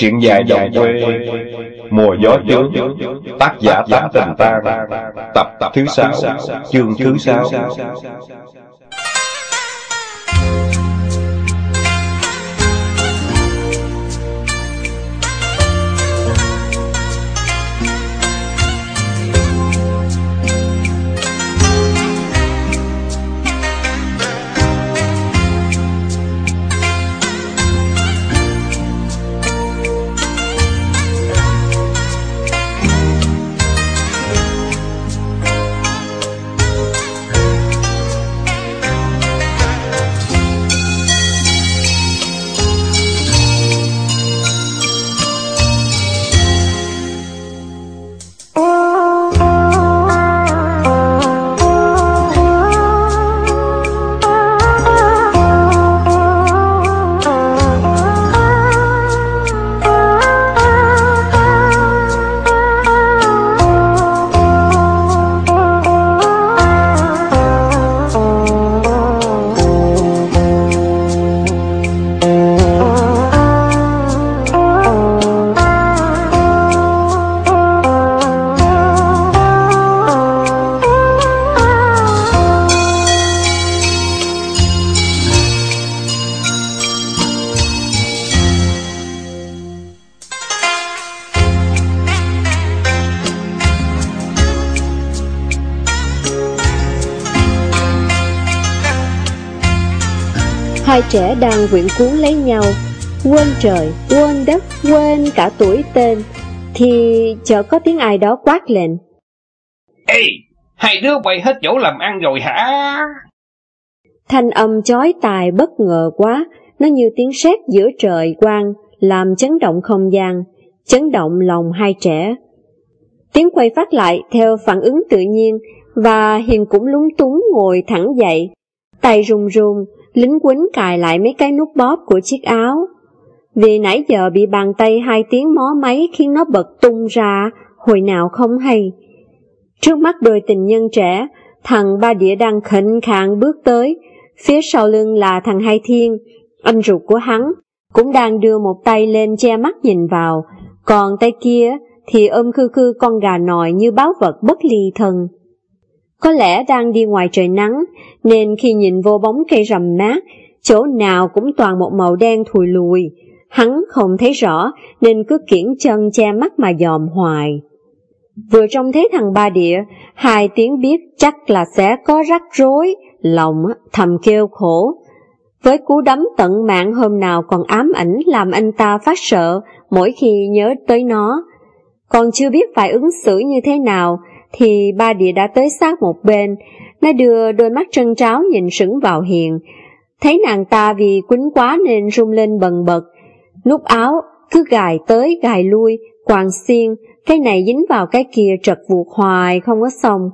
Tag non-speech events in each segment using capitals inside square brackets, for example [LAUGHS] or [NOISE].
Chuyện dài đồng quê Mùa gió chướng Tác giả tám tình ta Tập tập thứ sáu Chương thứ sáu Hai trẻ đang quyện cuốn lấy nhau. Quên trời, quên đất, quên cả tuổi tên. Thì chợt có tiếng ai đó quát lên. Ê, hai đứa quay hết chỗ làm ăn rồi hả? Thanh âm chói tai bất ngờ quá. Nó như tiếng sét giữa trời quang Làm chấn động không gian Chấn động lòng hai trẻ. Tiếng quay phát lại theo phản ứng tự nhiên Và Hiền cũng lúng túng ngồi thẳng dậy Tay run run lính quýnh cài lại mấy cái nút bóp của chiếc áo. Vì nãy giờ bị bàn tay hai tiếng mó máy khiến nó bật tung ra, hồi nào không hay. Trước mắt đôi tình nhân trẻ, thằng ba đĩa đang khệnh khạng bước tới, phía sau lưng là thằng Hai Thiên, anh ruột của hắn, cũng đang đưa một tay lên che mắt nhìn vào, còn tay kia thì ôm khư khư con gà nòi như báo vật bất ly thân. Có lẽ đang đi ngoài trời nắng, nên khi nhìn vô bóng cây rầm mát, chỗ nào cũng toàn một màu đen thùi lùi. Hắn không thấy rõ, nên cứ kiển chân che mắt mà dòm hoài. Vừa trông thấy thằng ba địa, hai tiếng biết chắc là sẽ có rắc rối, lòng thầm kêu khổ. Với cú đấm tận mạng hôm nào còn ám ảnh làm anh ta phát sợ mỗi khi nhớ tới nó. Còn chưa biết phải ứng xử như thế nào, thì ba địa đã tới sát một bên, nó đưa đôi mắt trân tráo nhìn sững vào Hiền. Thấy nàng ta vì quýnh quá nên rung lên bần bật, nút áo cứ gài tới gài lui, quàng xiên, cái này dính vào cái kia trật vuột hoài không có xong.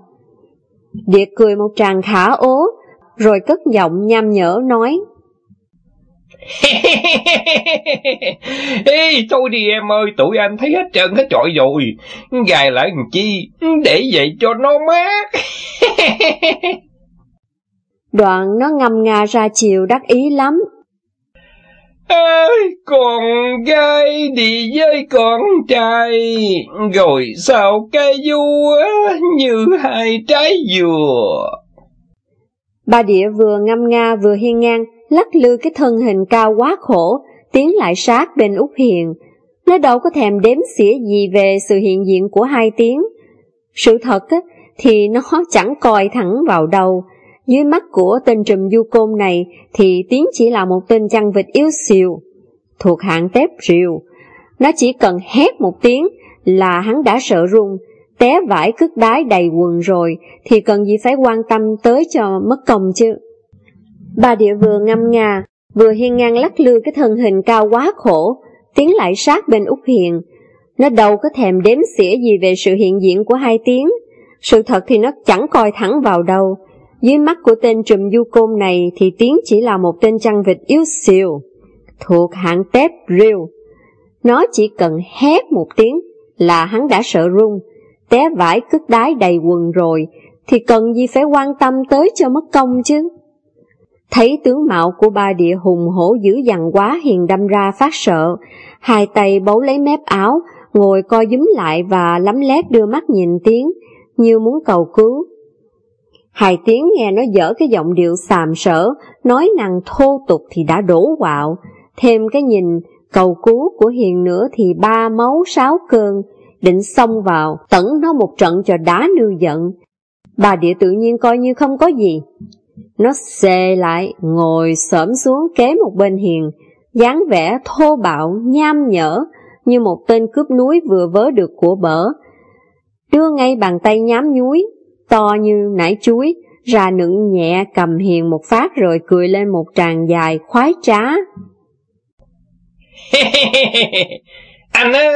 Địa cười một tràng khả ố, rồi cất giọng nham nhở nói. [LAUGHS] Ê, thôi đi em ơi, tụi anh thấy hết trơn hết trọi rồi. Gài lại làm chi, để vậy cho nó mát. [LAUGHS] Đoạn nó ngâm nga ra chiều đắc ý lắm. Ơi, con gái đi với con trai, rồi sao cây vua như hai trái dừa. Bà địa vừa ngâm nga vừa hiên ngang, lắc lư cái thân hình cao quá khổ, tiến lại sát bên Úc Hiền. Nó đâu có thèm đếm xỉa gì về sự hiện diện của hai tiếng. Sự thật á, thì nó [LAUGHS] chẳng coi thẳng vào đâu. Dưới mắt của tên trùm du côn này thì Tiến chỉ là một tên chăn vịt yếu xìu, thuộc hạng tép rìu. Nó chỉ cần hét một tiếng là hắn đã sợ run, té vải cước đái đầy quần rồi thì cần gì phải quan tâm tới cho mất công chứ. Bà địa vừa ngâm nga, vừa hiên ngang lắc lư cái thân hình cao quá khổ, tiến lại sát bên Úc Hiền. Nó đâu có thèm đếm xỉa gì về sự hiện diện của hai tiếng, sự thật thì nó chẳng coi thẳng vào đâu. Dưới mắt của tên trùm du côn này thì Tiến chỉ là một tên chăn vịt yếu xìu, thuộc hạng tép riêu. Nó chỉ cần hét một tiếng là hắn đã sợ run, té vải cứt đái đầy quần rồi, thì cần gì phải quan tâm tới cho mất công chứ. Thấy tướng mạo của ba địa hùng hổ dữ dằn quá hiền đâm ra phát sợ, hai tay bấu lấy mép áo, ngồi co dúm lại và lấm lét đưa mắt nhìn tiếng, như muốn cầu cứu. Hai tiếng nghe nó dở cái giọng điệu xàm sở, nói năng thô tục thì đã đổ quạo, thêm cái nhìn cầu cứu của hiền nữa thì ba máu sáu cơn, định xông vào, tẩn nó một trận cho đá nư giận. Bà địa tự nhiên coi như không có gì. Nó xề lại, ngồi xổm xuống kế một bên hiền, dáng vẻ thô bạo, nham nhở, như một tên cướp núi vừa vớ được của bở. Đưa ngay bàn tay nhám nhúi, to như nải chuối, ra nựng nhẹ cầm hiền một phát rồi cười lên một tràng dài khoái trá. [LAUGHS] Anh á,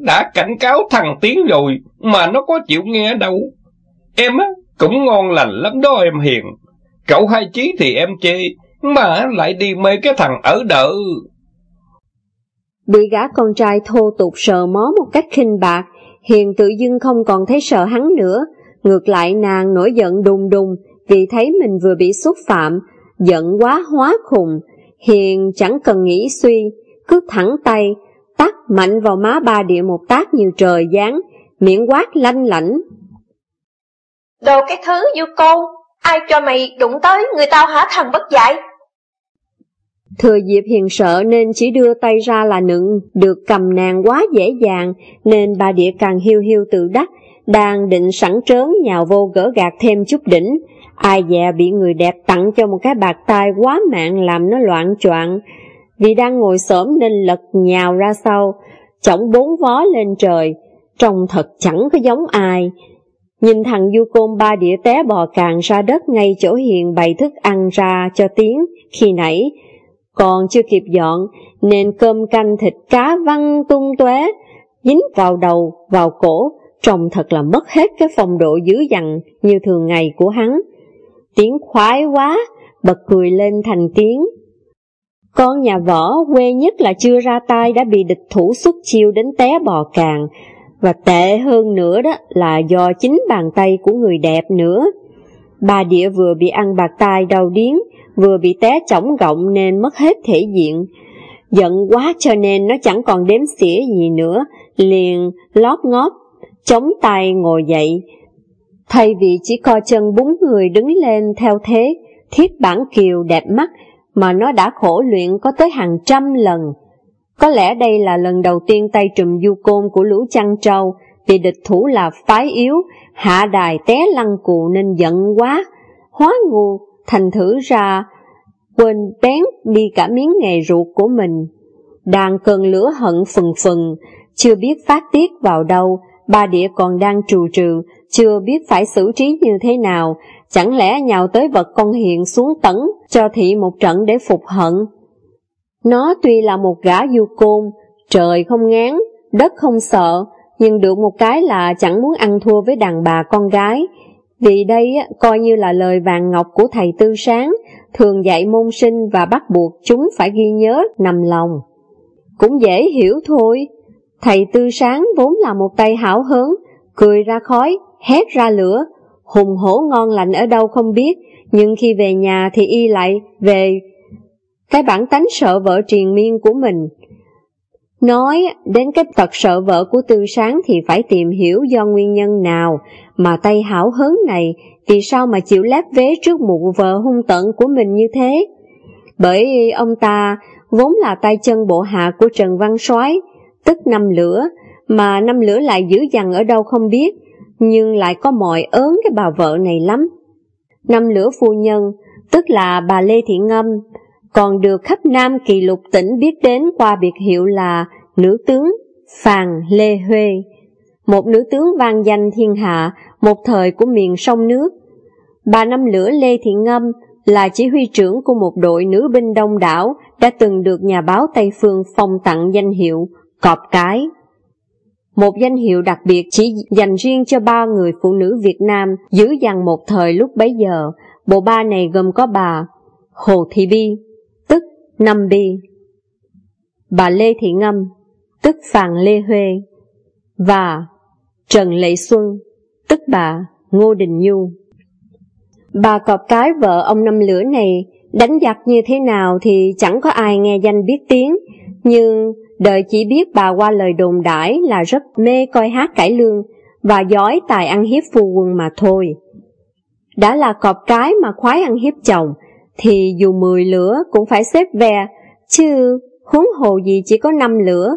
đã cảnh cáo thằng Tiến rồi, mà nó có chịu nghe đâu. Em á, cũng ngon lành lắm đó em Hiền. Cậu hai chí thì em chê, mà lại đi mê cái thằng ở đợ. Bị gã con trai thô tục sờ mó một cách khinh bạc, Hiền tự dưng không còn thấy sợ hắn nữa. Ngược lại nàng nổi giận đùng đùng vì thấy mình vừa bị xúc phạm, giận quá hóa khùng. Hiền chẳng cần nghĩ suy, cứ thẳng tay, tắt mạnh vào má ba địa một tác như trời giáng, miệng quát lanh lảnh. Đồ cái thứ du cô, ai cho mày đụng tới người tao hả thằng bất dạy? Thừa dịp hiền sợ nên chỉ đưa tay ra là nựng, được cầm nàng quá dễ dàng, nên bà địa càng hiu hiu tự đắc, đang định sẵn trớn nhào vô gỡ gạt thêm chút đỉnh. Ai dè bị người đẹp tặng cho một cái bạc tai quá mạng làm nó loạn choạng vì đang ngồi xổm nên lật nhào ra sau, chổng bốn vó lên trời, trông thật chẳng có giống ai. Nhìn thằng du côn ba đĩa té bò càng ra đất ngay chỗ hiền bày thức ăn ra cho tiếng khi nãy, còn chưa kịp dọn nên cơm canh thịt cá văng tung tóe dính vào đầu, vào cổ, trông thật là mất hết cái phong độ dữ dằn như thường ngày của hắn. Tiếng khoái quá, bật cười lên thành tiếng. Con nhà võ quê nhất là chưa ra tay đã bị địch thủ xuất chiêu đến té bò càng, và tệ hơn nữa đó là do chính bàn tay của người đẹp nữa. Bà địa vừa bị ăn bạc tai đau điến, vừa bị té chỏng gọng nên mất hết thể diện. Giận quá cho nên nó chẳng còn đếm xỉa gì nữa, liền lót ngót, chống tay ngồi dậy. Thay vì chỉ co chân búng người đứng lên theo thế, thiết bản kiều đẹp mắt, mà nó đã khổ luyện có tới hàng trăm lần. Có lẽ đây là lần đầu tiên tay trùm du côn của lũ chăn trâu vì địch thủ là phái yếu, hạ đài té lăn cụ nên giận quá, hóa ngu, thành thử ra, quên bén đi cả miếng nghề ruột của mình. Đang cơn lửa hận phừng phừng, chưa biết phát tiết vào đâu, ba địa còn đang trù trừ, chưa biết phải xử trí như thế nào, chẳng lẽ nhào tới vật con hiện xuống tấn cho thị một trận để phục hận. Nó tuy là một gã du côn, trời không ngán, đất không sợ, nhưng được một cái là chẳng muốn ăn thua với đàn bà con gái, vì đây coi như là lời vàng ngọc của thầy tư sáng, thường dạy môn sinh và bắt buộc chúng phải ghi nhớ nằm lòng. Cũng dễ hiểu thôi, thầy tư sáng vốn là một tay hảo hớn, cười ra khói, hét ra lửa, hùng hổ ngon lành ở đâu không biết, nhưng khi về nhà thì y lại về cái bản tánh sợ vợ triền miên của mình. Nói đến cái tật sợ vợ của tư sáng thì phải tìm hiểu do nguyên nhân nào mà tay hảo hớn này vì sao mà chịu lép vế trước mụ vợ hung tận của mình như thế. Bởi ông ta vốn là tay chân bộ hạ của Trần Văn Soái, tức năm lửa, mà năm lửa lại dữ dằn ở đâu không biết, nhưng lại có mọi ớn cái bà vợ này lắm. Năm lửa phu nhân, tức là bà Lê Thị Ngâm, còn được khắp Nam Kỳ Lục tỉnh biết đến qua biệt hiệu là nữ tướng Phàn Lê Huê, một nữ tướng vang danh thiên hạ, một thời của miền sông nước. Bà năm lửa Lê Thị Ngâm là chỉ huy trưởng của một đội nữ binh đông đảo đã từng được nhà báo Tây Phương phong tặng danh hiệu Cọp Cái một danh hiệu đặc biệt chỉ dành riêng cho ba người phụ nữ Việt Nam giữ dằn một thời lúc bấy giờ. Bộ ba này gồm có bà Hồ Thị Bi, Năm Bi, bà Lê Thị Ngâm, tức phàng Lê Huê, và Trần Lệ Xuân, tức bà Ngô Đình Nhu. Bà cọp cái vợ ông năm lửa này đánh giặc như thế nào thì chẳng có ai nghe danh biết tiếng, nhưng đời chỉ biết bà qua lời đồn đãi là rất mê coi hát cải lương và giỏi tài ăn hiếp phu quân mà thôi. Đã là cọp cái mà khoái ăn hiếp chồng, thì dù mười lửa cũng phải xếp về, chứ huống hồ gì chỉ có năm lửa.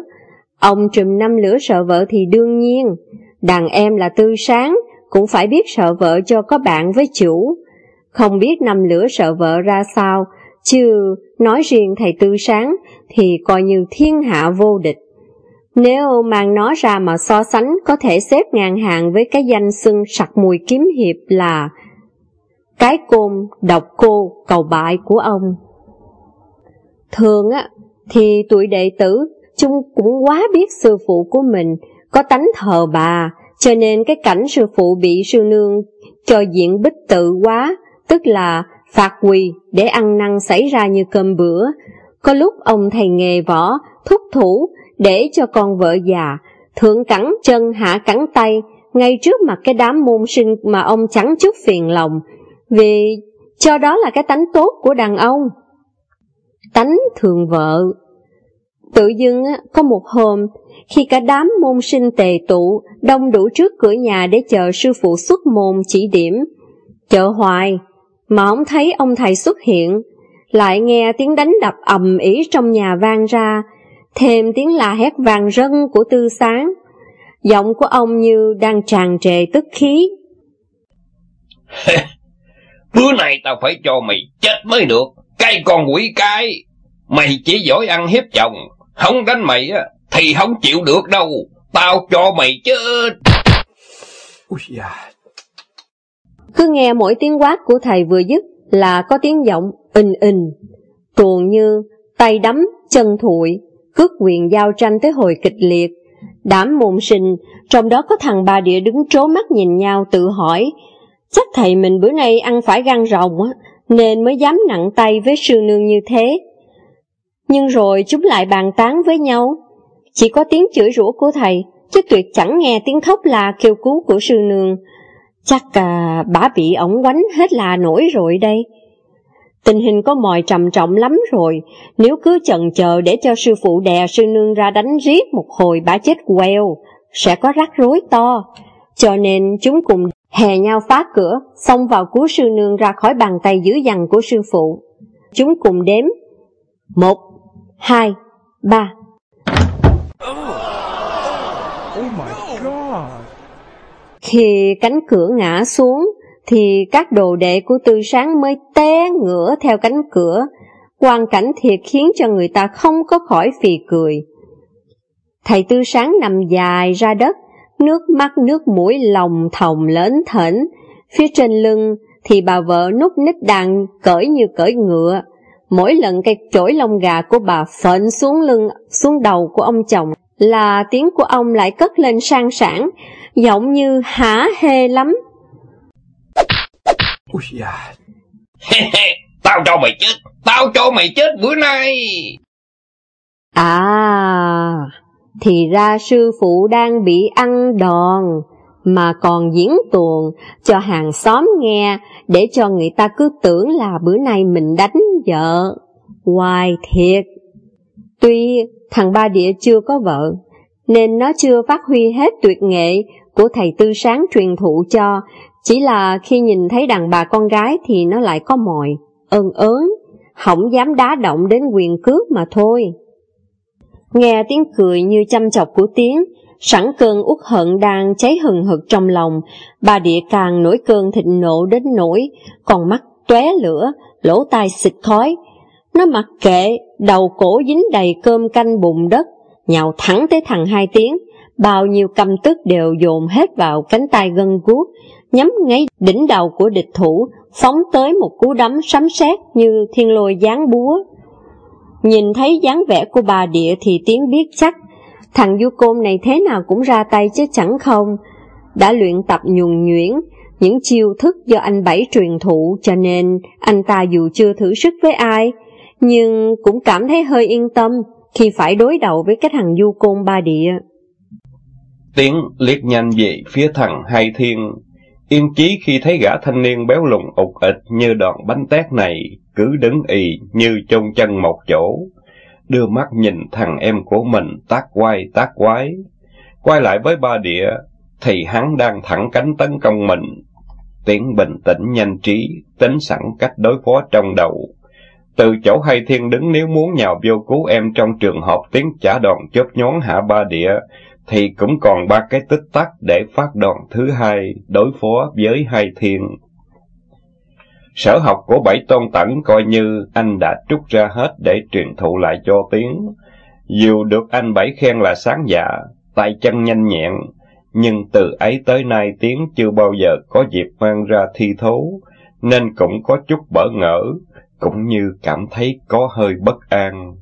Ông trùm năm lửa sợ vợ thì đương nhiên, đàn em là tư sáng, cũng phải biết sợ vợ cho có bạn với chủ. Không biết năm lửa sợ vợ ra sao, chứ nói riêng thầy tư sáng thì coi như thiên hạ vô địch. Nếu mang nó ra mà so sánh có thể xếp ngang hàng với cái danh xưng sặc mùi kiếm hiệp là cái côn độc cô cầu bại của ông. Thường á, thì tuổi đệ tử chung cũng quá biết sư phụ của mình có tánh thờ bà, cho nên cái cảnh sư phụ bị sư nương cho diện bích tự quá, tức là phạt quỳ để ăn năn xảy ra như cơm bữa. Có lúc ông thầy nghề võ thúc thủ để cho con vợ già, thượng cẳng chân hạ cẳng tay, ngay trước mặt cái đám môn sinh mà ông chẳng chút phiền lòng, vì cho đó là cái tánh tốt của đàn ông. Tánh thường vợ Tự dưng có một hôm, khi cả đám môn sinh tề tụ, đông đủ trước cửa nhà để chờ sư phụ xuất môn chỉ điểm. Chờ hoài, mà không thấy ông thầy xuất hiện, lại nghe tiếng đánh đập ầm ĩ trong nhà vang ra, thêm tiếng la hét vàng rân của tư sáng. Giọng của ông như đang tràn trề tức khí. [LAUGHS] Bữa này tao phải cho mày chết mới được, cái con quỷ cái. Mày chỉ giỏi ăn hiếp chồng, không đánh mày á, thì không chịu được đâu. Tao cho mày chết. Ui da. Cứ nghe mỗi tiếng quát của thầy vừa dứt là có tiếng giọng in in, tuồn như tay đấm, chân thụi, cướp quyền giao tranh tới hồi kịch liệt. Đám môn sinh, trong đó có thằng ba địa đứng trố mắt nhìn nhau tự hỏi, chắc thầy mình bữa nay ăn phải gan rồng á, nên mới dám nặng tay với sư nương như thế. Nhưng rồi chúng lại bàn tán với nhau, chỉ có tiếng chửi rủa của thầy, chứ tuyệt chẳng nghe tiếng khóc là kêu cứu của sư nương. Chắc à, bà bị ổng quánh hết là nổi rồi đây. Tình hình có mòi trầm trọng lắm rồi, nếu cứ chần chờ để cho sư phụ đè sư nương ra đánh riết một hồi bà chết queo, sẽ có rắc rối to. Cho nên chúng cùng hè nhau phá cửa, xông vào cứu sư nương ra khỏi bàn tay dữ dằn của sư phụ. Chúng cùng đếm. Một, hai, ba. Oh my God. Khi cánh cửa ngã xuống, thì các đồ đệ của tư sáng mới té ngửa theo cánh cửa, quan cảnh thiệt khiến cho người ta không có khỏi phì cười. Thầy tư sáng nằm dài ra đất, nước mắt nước mũi lòng thòng lớn thẫn, phía trên lưng thì bà vợ nút nít đàn cởi như cởi ngựa. Mỗi lần cây chổi lông gà của bà phện xuống lưng, xuống đầu của ông chồng, là tiếng của ông lại cất lên sang sảng, giọng như hả hê lắm. Ui da. tao cho mày chết, tao cho mày chết bữa nay. À, thì ra sư phụ đang bị ăn đòn, mà còn diễn tuồng cho hàng xóm nghe để cho người ta cứ tưởng là bữa nay mình đánh vợ. Hoài thiệt. Tuy thằng ba địa chưa có vợ, nên nó chưa phát huy hết tuyệt nghệ của thầy tư sáng truyền thụ cho, chỉ là khi nhìn thấy đàn bà con gái thì nó lại có mồi, ơn ớn, không dám đá động đến quyền cước mà thôi. Nghe tiếng cười như chăm chọc của tiếng, sẵn cơn uất hận đang cháy hừng hực trong lòng, bà địa càng nổi cơn thịnh nộ đến nỗi, còn mắt tóe lửa, lỗ tai xịt khói. Nó mặc kệ, đầu cổ dính đầy cơm canh bùn đất, nhào thẳng tới thằng hai tiếng, bao nhiêu căm tức đều dồn hết vào cánh tay gân guốc, nhắm ngay đỉnh đầu của địch thủ, phóng tới một cú đấm sấm sét như thiên lôi giáng búa. Nhìn thấy dáng vẻ của bà địa thì tiếng biết chắc, thằng du côn này thế nào cũng ra tay chứ chẳng không. Đã luyện tập nhuần nhuyễn, những chiêu thức do anh Bảy truyền thụ cho nên anh ta dù chưa thử sức với ai, nhưng cũng cảm thấy hơi yên tâm khi phải đối đầu với cái thằng du côn ba địa. Tiến liếc nhanh về phía thằng Hai Thiên, yên chí khi thấy gã thanh niên béo lùn ục ịch như đòn bánh tét này, cứ đứng y như chôn chân một chỗ. Đưa mắt nhìn thằng em của mình tác quay tác quái. Quay lại với ba địa, thì hắn đang thẳng cánh tấn công mình. Tiến bình tĩnh nhanh trí, tính sẵn cách đối phó trong đầu. Từ chỗ hay thiên đứng nếu muốn nhào vô cứu em trong trường hợp tiếng trả đòn chớp nhón hạ ba địa, thì cũng còn ba cái tích tắc để phát đòn thứ hai đối phó với hai thiên. Sở học của bảy tôn tẩn coi như anh đã trút ra hết để truyền thụ lại cho tiếng. Dù được anh bảy khen là sáng dạ, tay chân nhanh nhẹn, nhưng từ ấy tới nay tiếng chưa bao giờ có dịp mang ra thi thố, nên cũng có chút bỡ ngỡ, cũng như cảm thấy có hơi bất an.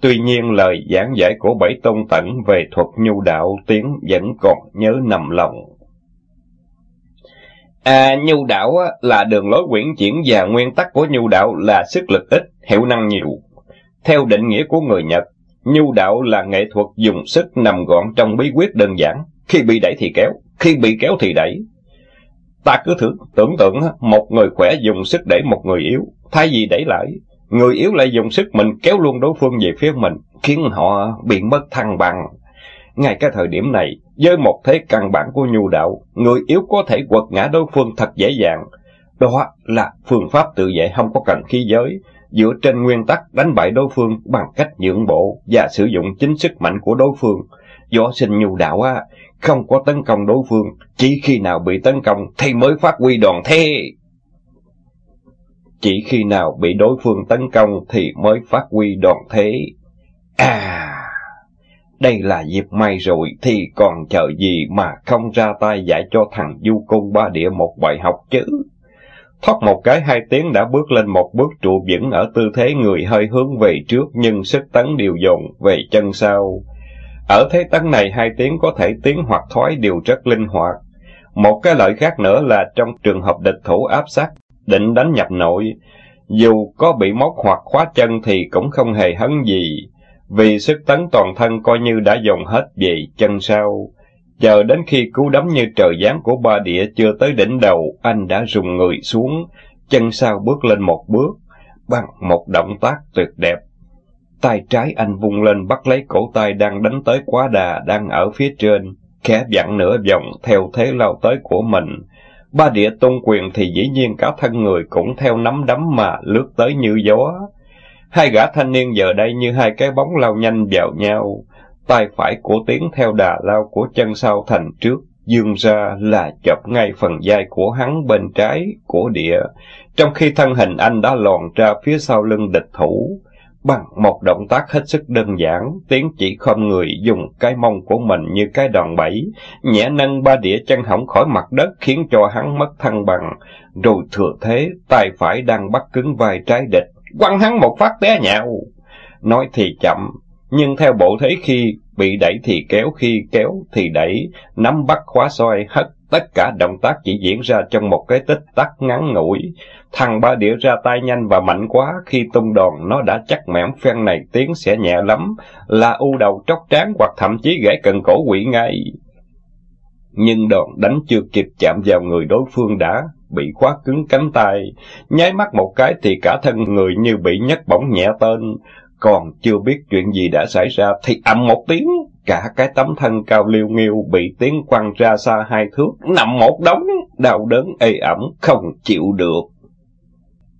Tuy nhiên lời giảng giải của bảy tôn tẩn về thuật nhu đạo tiếng vẫn còn nhớ nằm lòng. À, nhu đạo là đường lối quyển chuyển và nguyên tắc của nhu đạo là sức lực ít, hiệu năng nhiều. Theo định nghĩa của người Nhật, nhu đạo là nghệ thuật dùng sức nằm gọn trong bí quyết đơn giản, khi bị đẩy thì kéo, khi bị kéo thì đẩy. Ta cứ thử tưởng tượng một người khỏe dùng sức đẩy một người yếu, thay vì đẩy lại, người yếu lại dùng sức mình kéo luôn đối phương về phía mình, khiến họ bị mất thăng bằng. Ngay cái thời điểm này, với một thế căn bản của nhu đạo, người yếu có thể quật ngã đối phương thật dễ dàng. Đó là phương pháp tự vệ không có cần khí giới, dựa trên nguyên tắc đánh bại đối phương bằng cách nhượng bộ và sử dụng chính sức mạnh của đối phương. Do sinh nhu đạo á, không có tấn công đối phương, chỉ khi nào bị tấn công thì mới phát huy đoàn thế. Chỉ khi nào bị đối phương tấn công thì mới phát huy đoàn thế. À, đây là dịp may rồi thì còn chờ gì mà không ra tay dạy cho thằng du côn ba địa một bài học chứ. Thoát một cái hai tiếng đã bước lên một bước trụ vững ở tư thế người hơi hướng về trước nhưng sức tấn đều dồn về chân sau. Ở thế tấn này hai tiếng có thể tiến hoặc thoái đều rất linh hoạt. Một cái lợi khác nữa là trong trường hợp địch thủ áp sát, định đánh nhập nội, dù có bị móc hoặc khóa chân thì cũng không hề hấn gì, vì sức tấn toàn thân coi như đã dồn hết về chân sau. Chờ đến khi cú đấm như trời giáng của ba địa chưa tới đỉnh đầu, anh đã rùng người xuống, chân sau bước lên một bước, bằng một động tác tuyệt đẹp. Tay trái anh vung lên bắt lấy cổ tay đang đánh tới quá đà đang ở phía trên, khẽ vặn nửa vòng theo thế lao tới của mình. Ba địa tung quyền thì dĩ nhiên cả thân người cũng theo nắm đấm mà lướt tới như gió. Hai gã thanh niên giờ đây như hai cái bóng lao nhanh vào nhau, tay phải của Tiến theo đà lao của chân sau thành trước, dương ra là chọc ngay phần vai của hắn bên trái của địa, trong khi thân hình anh đã lòn ra phía sau lưng địch thủ. Bằng một động tác hết sức đơn giản, Tiến chỉ không người dùng cái mông của mình như cái đòn bẩy, nhẹ nâng ba đĩa chân hỏng khỏi mặt đất khiến cho hắn mất thăng bằng, rồi thừa thế, tay phải đang bắt cứng vai trái địch, quăng hắn một phát té nhạo. Nói thì chậm, nhưng theo bộ thế khi bị đẩy thì kéo, khi kéo thì đẩy, nắm bắt khóa xoay hất, tất cả động tác chỉ diễn ra trong một cái tích tắc ngắn ngủi. Thằng ba đĩa ra tay nhanh và mạnh quá, khi tung đòn nó đã chắc mẻm phen này tiếng sẽ nhẹ lắm, là u đầu tróc trán hoặc thậm chí gãy cần cổ quỷ ngay. Nhưng đòn đánh chưa kịp chạm vào người đối phương đã bị khóa cứng cánh tay, nháy mắt một cái thì cả thân người như bị nhấc bổng nhẹ tên, còn chưa biết chuyện gì đã xảy ra thì ầm một tiếng, cả cái tấm thân cao liêu nghiêu bị tiếng quăng ra xa hai thước, nằm một đống, đau đớn ê ẩm, không chịu được.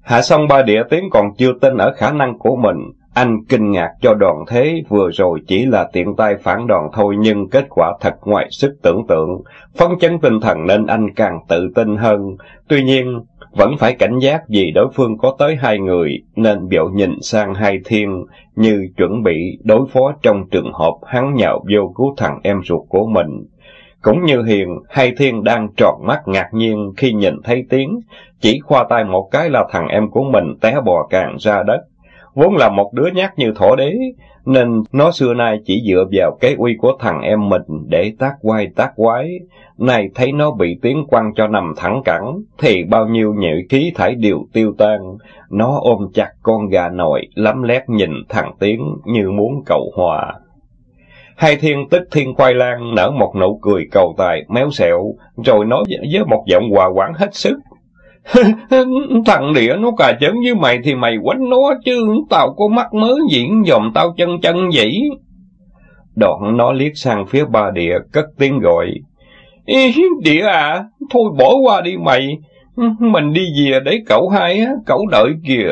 Hạ xong ba địa tiếng còn chưa tin ở khả năng của mình, anh kinh ngạc cho đoàn thế vừa rồi chỉ là tiện tay phản đòn thôi nhưng kết quả thật ngoài sức tưởng tượng. Phấn chấn tinh thần nên anh càng tự tin hơn. Tuy nhiên, vẫn phải cảnh giác vì đối phương có tới hai người nên biểu nhìn sang hai thiên như chuẩn bị đối phó trong trường hợp hắn nhạo vô cứu thằng em ruột của mình. Cũng như Hiền, hai thiên đang tròn mắt ngạc nhiên khi nhìn thấy tiếng, chỉ khoa tay một cái là thằng em của mình té bò càng ra đất vốn là một đứa nhát như thổ đế, nên nó xưa nay chỉ dựa vào cái uy của thằng em mình để tác quay tác quái. Này thấy nó bị tiếng quăng cho nằm thẳng cẳng, thì bao nhiêu nhị khí thải đều tiêu tan. Nó ôm chặt con gà nồi, lắm lét nhìn thằng Tiến như muốn cầu hòa. Hai thiên tích thiên khoai lang nở một nụ cười cầu tài, méo xẹo, rồi nói với một giọng hòa quảng hết sức. [LAUGHS] Thằng địa nó cà chớn với mày thì mày quánh nó chứ, tao có mắt mới diễn dòm tao chân chân vậy. Đoạn nó liếc sang phía ba địa, cất tiếng gọi. Ý, địa à, thôi bỏ qua đi mày, mình đi về để cậu hai, cậu đợi kìa.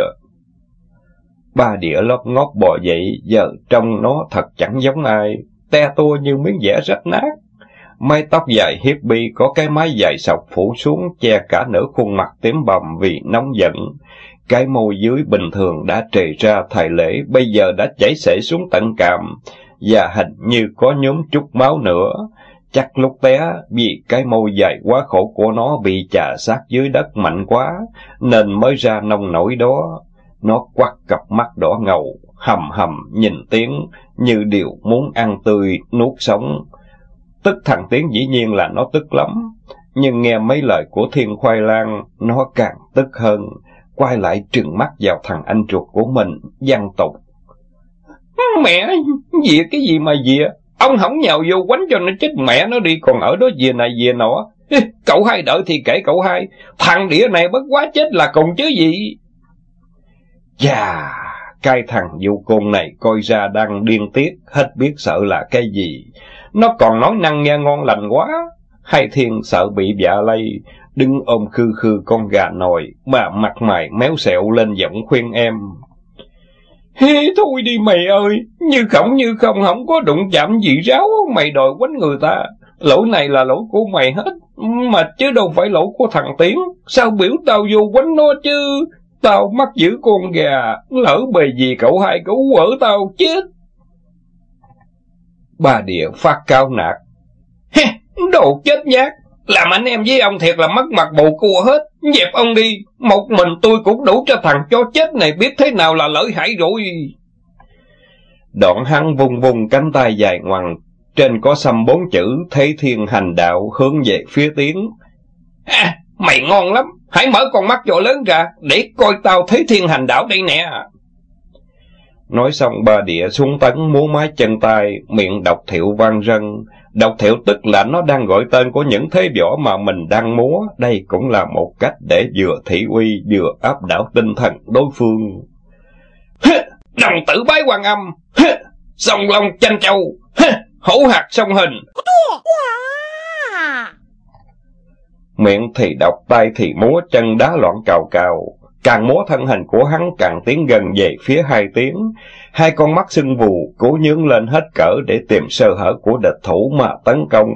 Ba địa lóc ngóp bò dậy, giờ trông nó thật chẳng giống ai, te tua như miếng vẽ rách nát. Mái tóc dài hippie có cái mái dài sọc phủ xuống che cả nửa khuôn mặt tím bầm vì nóng giận. Cái môi dưới bình thường đã trề ra thầy lễ, bây giờ đã chảy xệ xuống tận cằm và hình như có nhóm chút máu nữa. Chắc lúc té, vì cái môi dài quá khổ của nó bị chà sát dưới đất mạnh quá, nên mới ra nông nổi đó. Nó quắt cặp mắt đỏ ngầu, hầm hầm nhìn tiếng, như điều muốn ăn tươi, nuốt sống. Tức thằng Tiến dĩ nhiên là nó tức lắm, nhưng nghe mấy lời của Thiên Khoai Lang, nó càng tức hơn, quay lại trừng mắt vào thằng anh ruột của mình, văn tục. Mẹ, dìa cái gì mà dìa, ông hỏng nhào vô quánh cho nó chết mẹ nó đi, còn ở đó dìa này dìa nọ. Cậu hai đợi thì kể cậu hai, thằng đĩa này bất quá chết là cùng chứ gì. Chà, cái thằng du côn này coi ra đang điên tiết, hết biết sợ là cái gì. Nó còn nói năng nghe ngon lành quá. Hai thiên sợ bị dạ lây, đứng ôm khư khư con gà nồi, mà mặt mày méo xẹo lên giọng khuyên em. Hê, thôi đi mày ơi, như khổng như không không có đụng chạm gì ráo, mày đòi quánh người ta. Lỗi này là lỗi của mày hết, mà chứ đâu phải lỗi của thằng Tiến. Sao biểu tao vô quánh nó chứ? Tao mắc giữ con gà, lỡ bề gì cậu hai cậu quở tao chết. Bà địa phát cao nạt. Đồ chết nhát, làm anh em với ông thiệt là mất mặt bầu cua hết. Dẹp ông đi, một mình tôi cũng đủ cho thằng chó chết này biết thế nào là lợi hại rồi. Đoạn hắn vùng vùng cánh tay dài ngoằng, trên có xăm bốn chữ Thế Thiên Hành Đạo hướng về phía tiến. À, mày ngon lắm, hãy mở con mắt chỗ lớn ra, để coi tao Thế Thiên Hành Đạo đây nè. Nói xong ba địa xuống tấn múa mái chân tay, miệng đọc thiệu vang rân. Đọc thiệu tức là nó đang gọi tên của những thế võ mà mình đang múa. Đây cũng là một cách để vừa thị uy vừa áp đảo tinh thần đối phương. Đồng tử bái quan âm, sông long chanh châu, hổ hạt sông hình. Miệng thì đọc, tay thì múa, chân đá loạn cào cào. Càng múa thân hình của hắn càng tiến gần về phía hai tiếng. Hai con mắt sưng vù, cố nhướng lên hết cỡ để tìm sơ hở của địch thủ mà tấn công.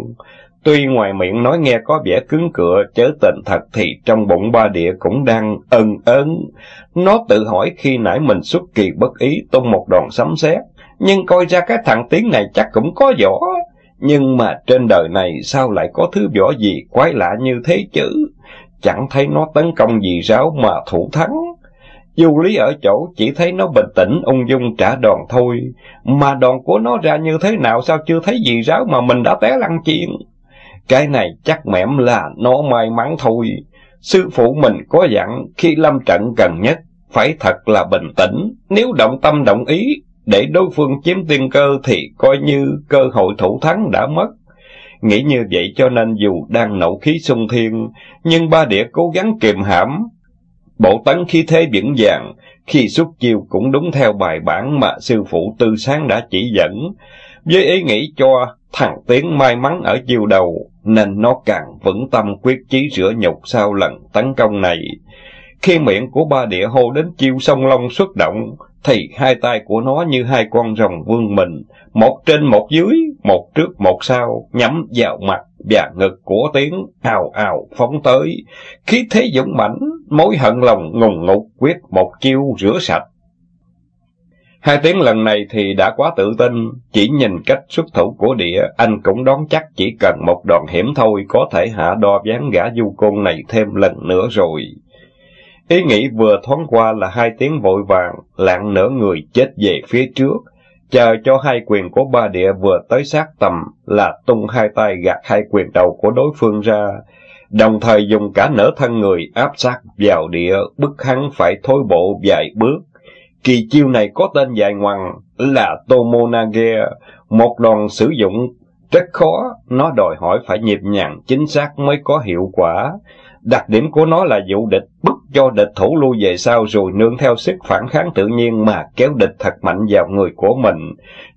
Tuy ngoài miệng nói nghe có vẻ cứng cựa, chớ tình thật thì trong bụng ba địa cũng đang ân ớn. Nó tự hỏi khi nãy mình xuất kỳ bất ý tung một đòn sấm sét, nhưng coi ra cái thằng tiếng này chắc cũng có võ. Nhưng mà trên đời này sao lại có thứ võ gì quái lạ như thế chứ? Chẳng thấy nó tấn công gì ráo mà thủ thắng. Dù lý ở chỗ chỉ thấy nó bình tĩnh ung dung trả đòn thôi, mà đòn của nó ra như thế nào sao chưa thấy gì ráo mà mình đã té lăn chiên. Cái này chắc mẻm là nó may mắn thôi. Sư phụ mình có dặn khi lâm trận gần nhất, phải thật là bình tĩnh, nếu động tâm động ý, để đối phương chiếm tiên cơ thì coi như cơ hội thủ thắng đã mất. Nghĩ như vậy cho nên dù đang nậu khí sung thiên, nhưng ba đĩa cố gắng kiềm hãm. Bộ tấn khí thế vững vàng, khi xuất chiêu cũng đúng theo bài bản mà sư phụ tư sáng đã chỉ dẫn. Với ý nghĩ cho thằng Tiến may mắn ở chiều đầu, nên nó càng vững tâm quyết chí rửa nhục sau lần tấn công này. Khi miệng của ba địa hô đến chiêu sông long xuất động, thì hai tay của nó như hai con rồng vương mình, một trên một dưới, một trước một sau, nhắm vào mặt và ngực của tiếng ào ào phóng tới. Khí thế dũng mãnh, mối hận lòng ngùng ngục quyết một chiêu rửa sạch. Hai tiếng lần này thì đã quá tự tin, chỉ nhìn cách xuất thủ của địa, anh cũng đoán chắc chỉ cần một đòn hiểm thôi có thể hạ đo ván gã du côn này thêm lần nữa rồi. Ý nghĩ vừa thoáng qua là hai tiếng vội vàng, lạng nửa người chết về phía trước, chờ cho hai quyền của ba địa vừa tới sát tầm là tung hai tay gạt hai quyền đầu của đối phương ra, đồng thời dùng cả nửa thân người áp sát vào địa, bức hắn phải thối bộ vài bước. Kỳ chiêu này có tên dài ngoằng là Tomonage, một đòn sử dụng rất khó, nó đòi hỏi phải nhịp nhàng chính xác mới có hiệu quả. Đặc điểm của nó là dụ địch, bức cho địch thủ lui về sau rồi nương theo sức phản kháng tự nhiên mà kéo địch thật mạnh vào người của mình.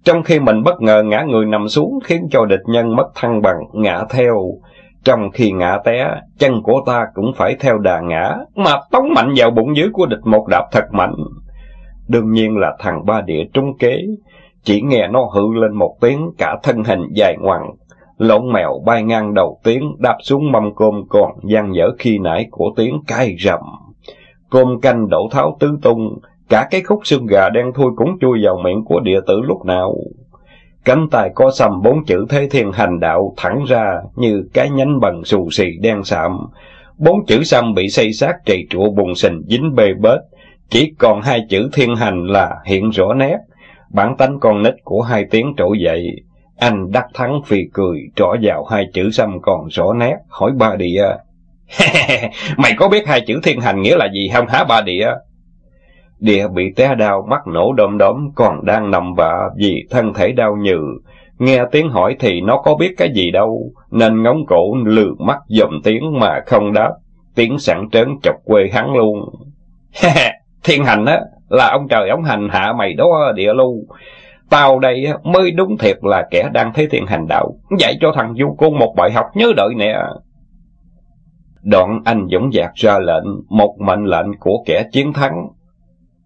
Trong khi mình bất ngờ ngã người nằm xuống khiến cho địch nhân mất thăng bằng, ngã theo. Trong khi ngã té, chân của ta cũng phải theo đà ngã, mà tống mạnh vào bụng dưới của địch một đạp thật mạnh. Đương nhiên là thằng ba địa trung kế, chỉ nghe nó hự lên một tiếng cả thân hình dài ngoằng, lộn mèo bay ngang đầu tiếng đạp xuống mâm cơm còn gian dở khi nãy của tiếng cay rầm. Cơm canh đổ tháo tứ tung, cả cái khúc xương gà đen thui cũng chui vào miệng của địa tử lúc nào. Cánh tay có xăm bốn chữ thế thiên hành đạo thẳng ra như cái nhánh bằng xù xì đen sạm. Bốn chữ xăm bị xây sát trầy trụ bùng sình dính bê bết, chỉ còn hai chữ thiên hành là hiện rõ nét. Bản tánh con nít của hai tiếng trỗi dậy, anh đắc thắng phì cười, trỏ vào hai chữ xăm còn rõ nét, hỏi ba địa. [LAUGHS] Mày có biết hai chữ thiên hành nghĩa là gì không hả ba địa? Địa bị té đau, mắt nổ đom đóm, còn đang nằm vạ vì thân thể đau nhừ. Nghe tiếng hỏi thì nó có biết cái gì đâu, nên ngóng cổ lừa mắt dòm tiếng mà không đáp. Tiếng sẵn trớn chọc quê hắn luôn. [LAUGHS] thiên hành á, là ông trời ông hành hạ mày đó địa lưu. Tao đây mới đúng thiệt là kẻ đang thấy thiện hành đạo, dạy cho thằng Du Côn một bài học nhớ đợi nè. Đoạn anh dũng dạc ra lệnh, một mệnh lệnh của kẻ chiến thắng.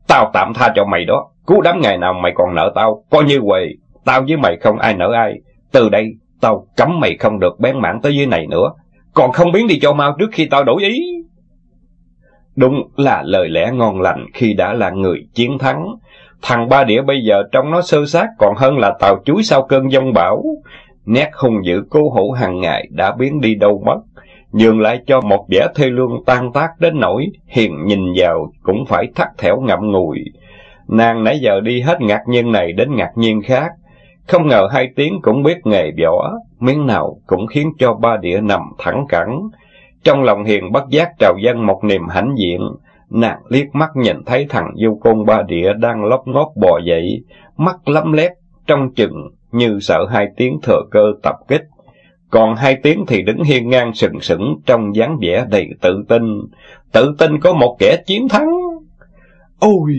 Tao tạm tha cho mày đó, cứu đám ngày nào mày còn nợ tao, coi như quầy tao với mày không ai nợ ai. Từ đây, tao cấm mày không được bén mảng tới dưới này nữa, còn không biến đi cho mau trước khi tao đổi ý. Đúng là lời lẽ ngon lành khi đã là người chiến thắng, Thằng ba đĩa bây giờ trong nó sơ sát còn hơn là tàu chuối sau cơn giông bão. Nét hung dữ cố hữu hàng ngày đã biến đi đâu mất, nhường lại cho một vẻ thê lương tan tác đến nỗi hiền nhìn vào cũng phải thắt thẻo ngậm ngùi. Nàng nãy giờ đi hết ngạc nhiên này đến ngạc nhiên khác, không ngờ hai tiếng cũng biết nghề võ, miếng nào cũng khiến cho ba địa nằm thẳng cẳng. Trong lòng hiền bất giác trào dân một niềm hãnh diện, Nàng liếc mắt nhìn thấy thằng du côn ba địa đang lóc ngót bò dậy, mắt lấm lét, trong chừng như sợ hai tiếng thừa cơ tập kích. Còn hai tiếng thì đứng hiên ngang sừng sững trong dáng vẻ đầy tự tin, tự tin có một kẻ chiến thắng. Ôi!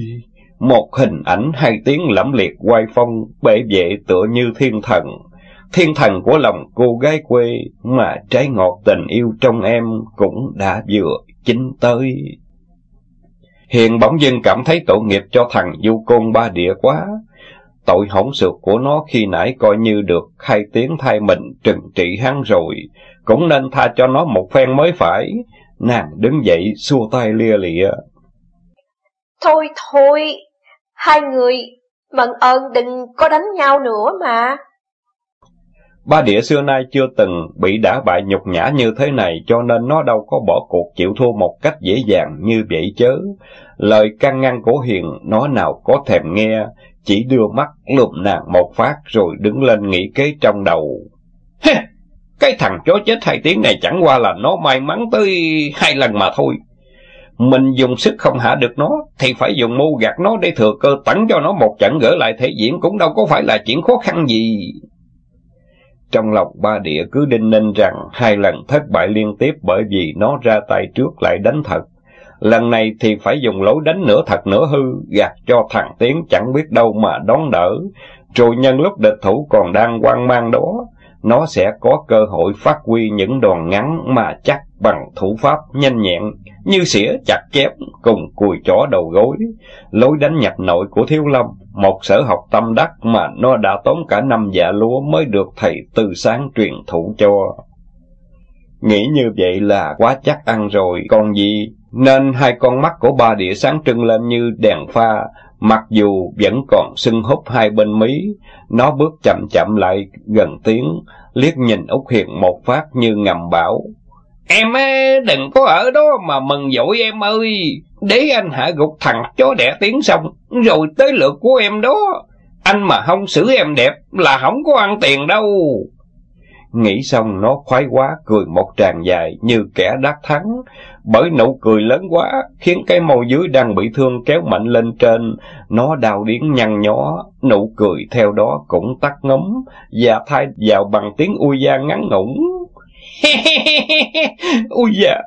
Một hình ảnh hai tiếng lẫm liệt quay phong, bể vệ tựa như thiên thần. Thiên thần của lòng cô gái quê mà trái ngọt tình yêu trong em cũng đã vừa chín tới. Hiền bỗng dưng cảm thấy tội nghiệp cho thằng du côn ba địa quá. Tội hỗn sượt của nó khi nãy coi như được khai tiếng thay mình trừng trị hắn rồi, cũng nên tha cho nó một phen mới phải. Nàng đứng dậy xua tay lia lịa. Thôi thôi, hai người mận ơn đừng có đánh nhau nữa mà. Ba địa xưa nay chưa từng bị đả bại nhục nhã như thế này cho nên nó đâu có bỏ cuộc chịu thua một cách dễ dàng như vậy chớ. Lời can ngăn của Hiền nó nào có thèm nghe, chỉ đưa mắt lùm nàng một phát rồi đứng lên nghĩ kế trong đầu. Cái thằng chó chết hai tiếng này chẳng qua là nó may mắn tới hai lần mà thôi. Mình dùng sức không hạ được nó, thì phải dùng mưu gạt nó để thừa cơ tẩn cho nó một trận gỡ lại thể diện cũng đâu có phải là chuyện khó khăn gì. Trong lòng ba địa cứ đinh ninh rằng hai lần thất bại liên tiếp bởi vì nó ra tay trước lại đánh thật. Lần này thì phải dùng lối đánh nửa thật nửa hư, gạt cho thằng Tiến chẳng biết đâu mà đón đỡ. Rồi nhân lúc địch thủ còn đang quan mang đó, nó sẽ có cơ hội phát huy những đòn ngắn mà chắc bằng thủ pháp nhanh nhẹn, như xỉa chặt chép cùng cùi chó đầu gối. Lối đánh nhập nội của Thiếu Lâm, một sở học tâm đắc mà nó đã tốn cả năm dạ lúa mới được thầy tư sáng truyền thụ cho. Nghĩ như vậy là quá chắc ăn rồi, còn gì nên hai con mắt của ba địa sáng trưng lên như đèn pha, mặc dù vẫn còn sưng húp hai bên mí, nó bước chậm chậm lại gần tiếng, liếc nhìn Úc Hiền một phát như ngầm bảo. Em đừng có ở đó mà mừng dội em ơi, để anh hạ gục thằng chó đẻ tiếng xong, rồi tới lượt của em đó. Anh mà không xử em đẹp là không có ăn tiền đâu. Nghĩ xong nó khoái quá, cười một tràng dài như kẻ đắc thắng. Bởi nụ cười lớn quá, khiến cái môi dưới đang bị thương kéo mạnh lên trên. Nó đau điếng nhăn nhó, nụ cười theo đó cũng tắt ngấm, và thay vào bằng tiếng ui da ngắn ngủn. [LAUGHS] ui da,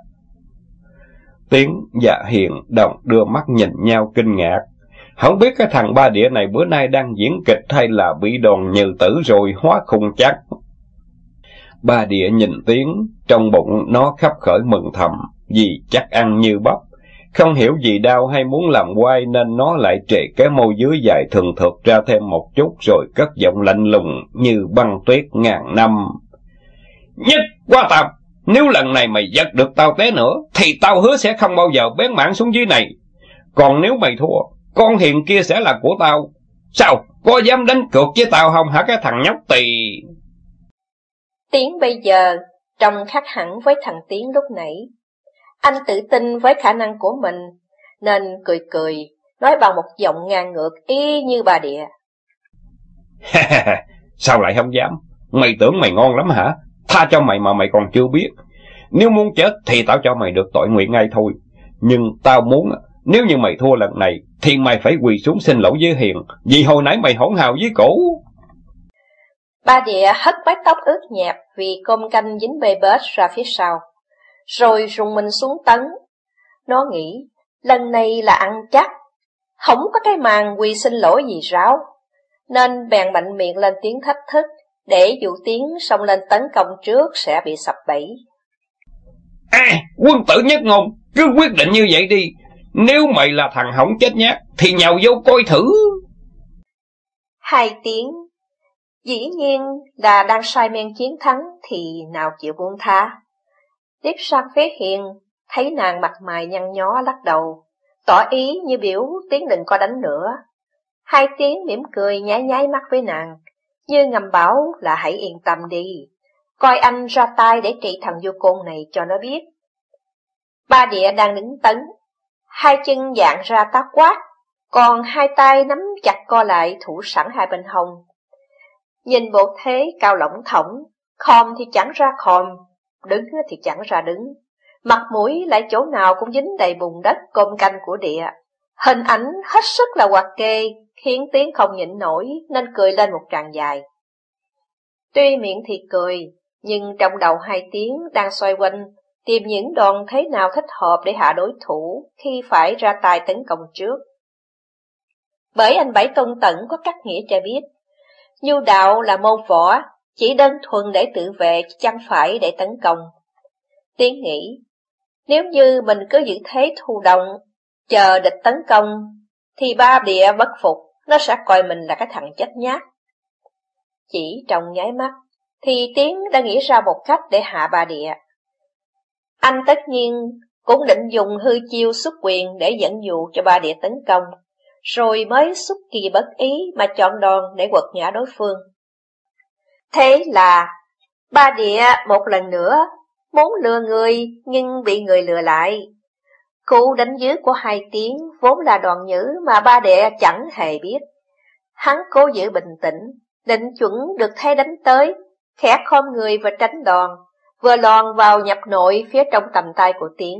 tiếng và Hiền đồng đưa mắt nhìn nhau kinh ngạc. Không biết cái thằng ba đĩa này bữa nay đang diễn kịch hay là bị đòn như tử rồi hóa khung chắc. Ba địa nhìn tiếng trong bụng nó khắp khởi mừng thầm, vì chắc ăn như bắp. Không hiểu gì đau hay muốn làm quay nên nó lại trệ cái môi dưới dài thường thượt ra thêm một chút rồi cất giọng lạnh lùng như băng tuyết ngàn năm. Nhất quá tạm, nếu lần này mày giật được tao té nữa, thì tao hứa sẽ không bao giờ bén mảng xuống dưới này. Còn nếu mày thua, con hiền kia sẽ là của tao. Sao, có dám đánh cược với tao không hả cái thằng nhóc tỳ? Tiến bây giờ trông khác hẳn với thằng Tiến lúc nãy. Anh tự tin với khả năng của mình, nên cười cười, nói bằng một giọng ngang ngược y như bà địa. [LAUGHS] Sao lại không dám? Mày tưởng mày ngon lắm hả? Tha cho mày mà mày còn chưa biết. Nếu muốn chết thì tao cho mày được tội nguyện ngay thôi. Nhưng tao muốn, nếu như mày thua lần này, thì mày phải quỳ xuống xin lỗi với Hiền, vì hồi nãy mày hỗn hào với cổ. Ba địa hất mái tóc ướt nhẹp vì cơm canh dính bê bết ra phía sau, rồi rùng mình xuống tấn. Nó nghĩ, lần này là ăn chắc, không có cái màn quỳ xin lỗi gì ráo, nên bèn mạnh miệng lên tiếng thách thức, để dụ tiếng xông lên tấn công trước sẽ bị sập bẫy. À, quân tử nhất ngôn, cứ quyết định như vậy đi, nếu mày là thằng hỏng chết nhát, thì nhào vô coi thử. Hai tiếng Dĩ nhiên là đang sai men chiến thắng thì nào chịu buông tha. Tiếp sang phía hiền, thấy nàng mặt mày nhăn nhó lắc đầu, tỏ ý như biểu tiếng đừng có đánh nữa. Hai tiếng mỉm cười nháy nháy mắt với nàng, như ngầm bảo là hãy yên tâm đi, coi anh ra tay để trị thằng vô côn này cho nó biết. Ba địa đang đứng tấn, hai chân dạng ra tá quát, còn hai tay nắm chặt co lại thủ sẵn hai bên hông. Nhìn bộ thế cao lỏng thỏng, khom thì chẳng ra khom, đứng thì chẳng ra đứng. Mặt mũi lại chỗ nào cũng dính đầy bùn đất cơm canh của địa. Hình ảnh hết sức là hoạt kê, khiến tiếng không nhịn nổi nên cười lên một tràng dài. Tuy miệng thì cười, nhưng trong đầu hai tiếng đang xoay quanh, tìm những đòn thế nào thích hợp để hạ đối thủ khi phải ra tay tấn công trước. Bởi anh Bảy Tôn Tẩn có cách nghĩa cho biết, Nhu đạo là môn võ, chỉ đơn thuần để tự vệ chẳng phải để tấn công. Tiến nghĩ, nếu như mình cứ giữ thế thụ động, chờ địch tấn công, thì ba địa bất phục, nó sẽ coi mình là cái thằng chết nhát. Chỉ trong nháy mắt, thì Tiến đã nghĩ ra một cách để hạ ba địa. Anh tất nhiên cũng định dùng hư chiêu xuất quyền để dẫn dụ cho ba địa tấn công, rồi mới xuất kỳ bất ý mà chọn đòn để quật ngã đối phương. Thế là, ba địa một lần nữa muốn lừa người nhưng bị người lừa lại. Cụ đánh dưới của hai tiếng vốn là đòn nhữ mà ba địa chẳng hề biết. Hắn cố giữ bình tĩnh, định chuẩn được thay đánh tới, khẽ khom người và tránh đòn, vừa lòn vào nhập nội phía trong tầm tay của tiếng.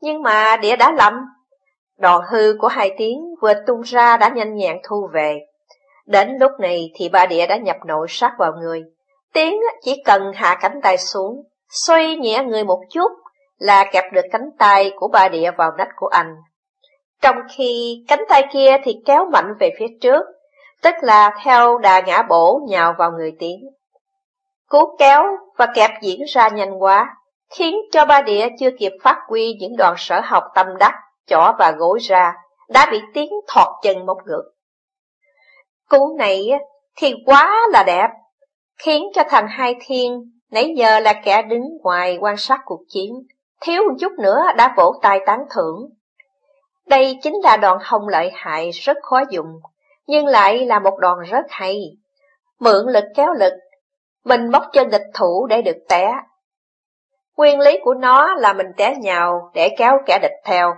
Nhưng mà địa đã lầm, Đòn hư của hai tiếng vừa tung ra đã nhanh nhẹn thu về. Đến lúc này thì ba địa đã nhập nội sát vào người. Tiếng chỉ cần hạ cánh tay xuống, xoay nhẹ người một chút là kẹp được cánh tay của ba địa vào nách của anh. Trong khi cánh tay kia thì kéo mạnh về phía trước, tức là theo đà ngã bổ nhào vào người tiếng. Cú kéo và kẹp diễn ra nhanh quá, khiến cho ba địa chưa kịp phát huy những đoạn sở học tâm đắc chỏ và gối ra, đã bị tiếng thọt chân một ngược. Cú này thì quá là đẹp, khiến cho thằng Hai Thiên nãy giờ là kẻ đứng ngoài quan sát cuộc chiến, thiếu một chút nữa đã vỗ tay tán thưởng. Đây chính là đoạn hồng lợi hại rất khó dùng, nhưng lại là một đoạn rất hay. Mượn lực kéo lực, mình móc chân địch thủ để được té. Nguyên lý của nó là mình té nhào để kéo kẻ địch theo,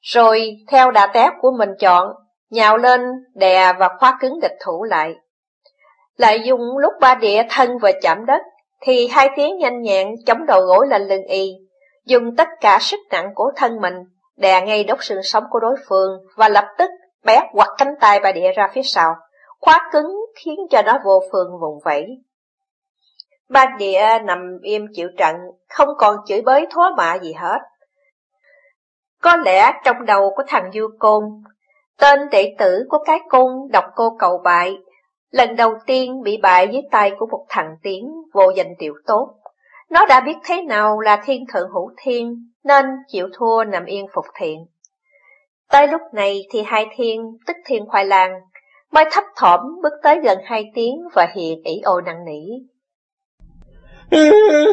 rồi theo đà tép của mình chọn, nhào lên, đè và khóa cứng địch thủ lại. Lại dùng lúc ba địa thân vừa chạm đất, thì hai tiếng nhanh nhẹn chống đầu gối lên lưng y, dùng tất cả sức nặng của thân mình, đè ngay đốt xương sống của đối phương và lập tức bé quặt cánh tay ba địa ra phía sau, khóa cứng khiến cho nó vô phương vùng vẫy. Ba địa nằm im chịu trận, không còn chửi bới thóa mạ gì hết. Có lẽ trong đầu của thằng Du Côn, tên đệ tử của cái côn đọc cô cầu bại, lần đầu tiên bị bại dưới tay của một thằng tiến vô danh tiểu tốt. Nó đã biết thế nào là thiên thượng hữu thiên, nên chịu thua nằm yên phục thiện. Tới lúc này thì hai thiên, tức thiên khoai lang, mới thấp thỏm bước tới gần hai tiếng và hiện ỉ ô nặng nỉ. [LAUGHS]